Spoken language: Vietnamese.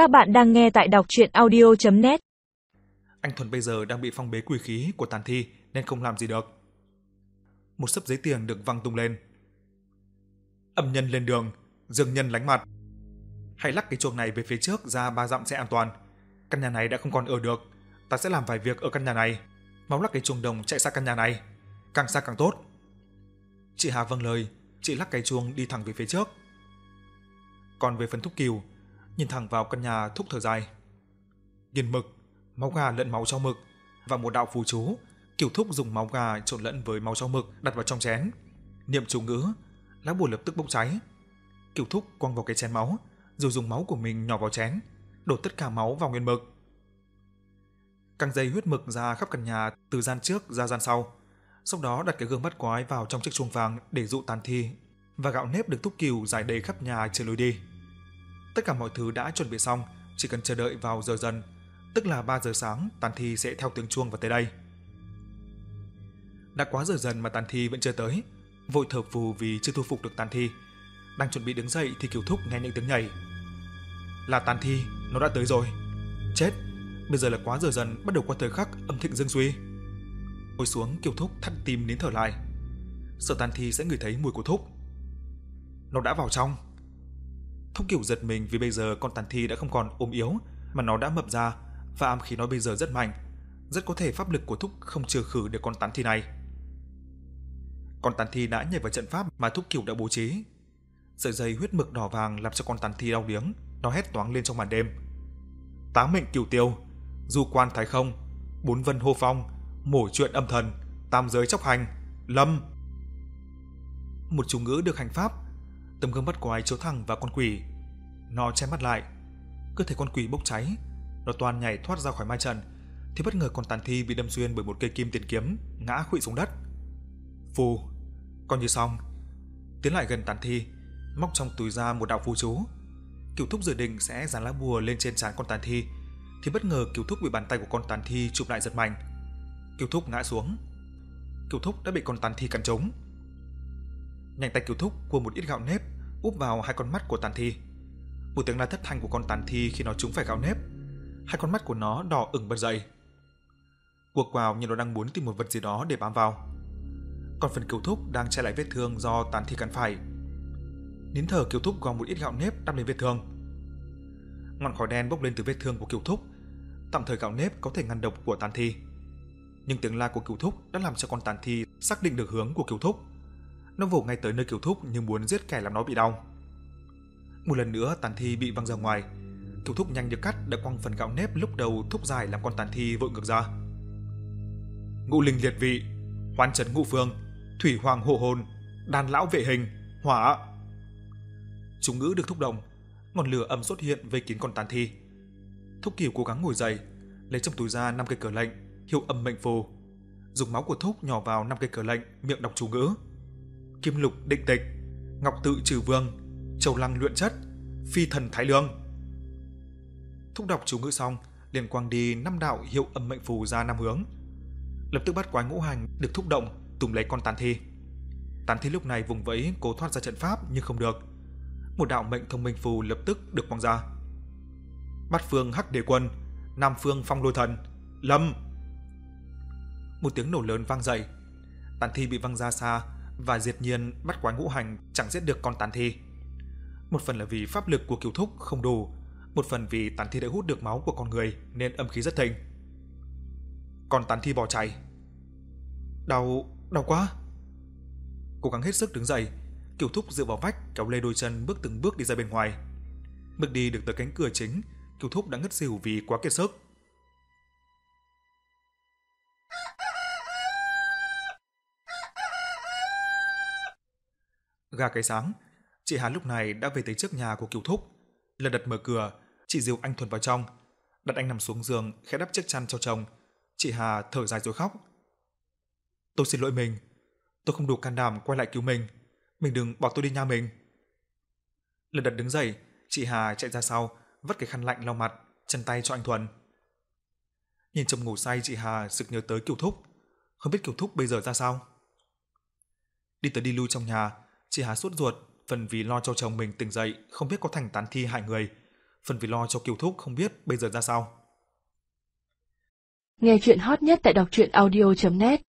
Các bạn đang nghe tại đọc chuyện audio.net Anh Thuần bây giờ đang bị phong bế quỷ khí của tàn thi nên không làm gì được. Một sấp giấy tiền được văng tung lên. Âm nhân lên đường, dương nhân lánh mặt. Hãy lắc cái chuông này về phía trước ra ba dặm sẽ an toàn. Căn nhà này đã không còn ở được. Ta sẽ làm vài việc ở căn nhà này. Máu lắc cái chuông đồng chạy xa căn nhà này. Càng xa càng tốt. Chị Hà vâng lời, chị lắc cái chuông đi thẳng về phía trước. Còn về phần thúc kiều, nhìn thẳng vào căn nhà thúc thở dài. Nghiền mực, máu gà lẫn máu trong mực và một đạo phù chú, Kiều Thúc dùng máu gà trộn lẫn với máu trong mực đặt vào trong chén. Niệm chú ngữ, lá bùa lập tức bốc cháy. Kiều Thúc quăng vào cái chén máu, rồi dùng máu của mình nhỏ vào chén, đổ tất cả máu vào nguyên mực. Căng dây huyết mực ra khắp căn nhà từ gian trước ra gian sau. Sau đó đặt cái gương bắt quái vào trong chiếc chuông vàng để dụ tàn thi và gạo nếp được thúc kiều dài đầy khắp nhà trên lối đi. Tất cả mọi thứ đã chuẩn bị xong, chỉ cần chờ đợi vào giờ dần, tức là 3 giờ sáng, tàn thi sẽ theo tiếng chuông và tới đây. Đã quá giờ dần mà tàn thi vẫn chưa tới, vội thở phù vì chưa thu phục được tàn thi. Đang chuẩn bị đứng dậy thì Kiều Thúc nghe những tiếng nhảy. Là tàn thi, nó đã tới rồi. Chết, bây giờ là quá giờ dần bắt đầu qua thời khắc âm thịnh dương suy. Ngồi xuống Kiều Thúc thắt tim nín thở lại. Sợ tàn thi sẽ ngửi thấy mùi của Thúc. Nó đã vào trong, Thúc Kiều giật mình vì bây giờ con tàn thi đã không còn ốm yếu mà nó đã mập ra và ám khí nó bây giờ rất mạnh, rất có thể pháp lực của Thúc không trừ khử được con tàn thi này. Con tàn thi đã nhảy vào trận pháp mà Thúc Kiều đã bố trí. Sợi dây huyết mực đỏ vàng làm cho con tàn thi đau điếng, nó hét toáng lên trong màn đêm. Tám mệnh cửu tiêu, du quan thái không, bốn vân hô phong, mổ chuyện âm thần, tam giới chóc hành, lâm. Một chú ngữ được hành pháp Tấm gương bắt quái chiếu thẳng vào con quỷ. Nó che mắt lại. Cơ thể con quỷ bốc cháy. Nó toàn nhảy thoát ra khỏi mai trận. Thì bất ngờ con tàn thi bị đâm xuyên bởi một cây kim tiền kiếm, ngã khuỵu xuống đất. Phù, con như xong. Tiến lại gần tàn thi, móc trong túi ra một đạo phù chú. Kiều Thúc dự định sẽ dán lá bùa lên trên trán con tàn thi, thì bất ngờ Kiều Thúc bị bàn tay của con tàn thi chụp lại giật mạnh. Kiều Thúc ngã xuống. Kiều Thúc đã bị con tàn thi cắn trúng. Nhanh tay Kiều Thúc cua một ít gạo nếp úp vào hai con mắt của tàn thi. Một tiếng la thất thanh của con tàn thi khi nó trúng phải gạo nếp. Hai con mắt của nó đỏ ửng bật dậy. Cuộc vào như nó đang muốn tìm một vật gì đó để bám vào. Còn phần Kiều Thúc đang che lại vết thương do tàn thi cắn phải. Nín thở Kiều Thúc gom một ít gạo nếp đắp lên vết thương. Ngọn khói đen bốc lên từ vết thương của Kiều Thúc. Tạm thời gạo nếp có thể ngăn độc của tàn thi. Nhưng tiếng la của Kiều Thúc đã làm cho con tàn thi xác định được hướng của Kiều Thúc. Nó vồ ngay tới nơi Kiều Thúc như muốn giết kẻ làm nó bị đau. Một lần nữa tàn thi bị văng ra ngoài. Kiều Thúc nhanh như cắt đã quăng phần gạo nếp lúc đầu thúc dài làm con tàn thi vội ngược ra. Ngũ linh liệt vị, hoan trấn ngũ phương, thủy hoàng hộ hồn, đàn lão vệ hình, hỏa. Chúng ngữ được thúc động, ngọn lửa âm xuất hiện vây kín con tàn thi. Thúc Kiều cố gắng ngồi dậy, lấy trong túi ra năm cây cờ lệnh, hiệu âm mệnh phù, dùng máu của Thúc nhỏ vào năm cây cờ lệnh, miệng đọc chú ngữ kim lục định tịch, ngọc tự trừ vương, châu lăng luyện chất, phi thần thái lương. Thúc đọc chú ngữ xong, liền quang đi năm đạo hiệu âm mệnh phù ra năm hướng. Lập tức bắt quái ngũ hành được thúc động, tùng lấy con tàn thi. Tàn thi lúc này vùng vẫy cố thoát ra trận pháp nhưng không được. Một đạo mệnh thông minh phù lập tức được quang ra. Bát phương hắc đề quân, nam phương phong lôi thần, lâm. Một tiếng nổ lớn vang dậy. Tàn thi bị văng ra xa, và diệt nhiên bắt quái ngũ hành chẳng giết được con tàn thi. Một phần là vì pháp lực của kiều thúc không đủ, một phần vì tàn thi đã hút được máu của con người nên âm khí rất thịnh. Còn tàn thi bỏ chạy. Đau, đau quá. Cố gắng hết sức đứng dậy, kiều thúc dựa vào vách kéo lê đôi chân bước từng bước đi ra bên ngoài. Bước đi được tới cánh cửa chính, kiều thúc đã ngất xỉu vì quá kiệt sức. Ga cái sáng, chị Hà lúc này đã về tới trước nhà của Kiều Thúc. Lần đật mở cửa, chị dìu anh Thuần vào trong. Đặt anh nằm xuống giường, khẽ đắp chiếc chăn cho chồng. Chị Hà thở dài rồi khóc. Tôi xin lỗi mình. Tôi không đủ can đảm quay lại cứu mình. Mình đừng bỏ tôi đi nhà mình. Lần đật đứng dậy, chị Hà chạy ra sau, vắt cái khăn lạnh lau mặt, chân tay cho anh Thuần. Nhìn chồng ngủ say chị Hà sực nhớ tới Kiều Thúc. Không biết Kiều Thúc bây giờ ra sao? Đi tới đi lui trong nhà, Chị Hà sốt ruột, phần vì lo cho chồng mình tỉnh dậy không biết có thành tán thi hại người, phần vì lo cho Kiều Thúc không biết bây giờ ra sao. Nghe chuyện hot nhất tại đọc truyện audio.net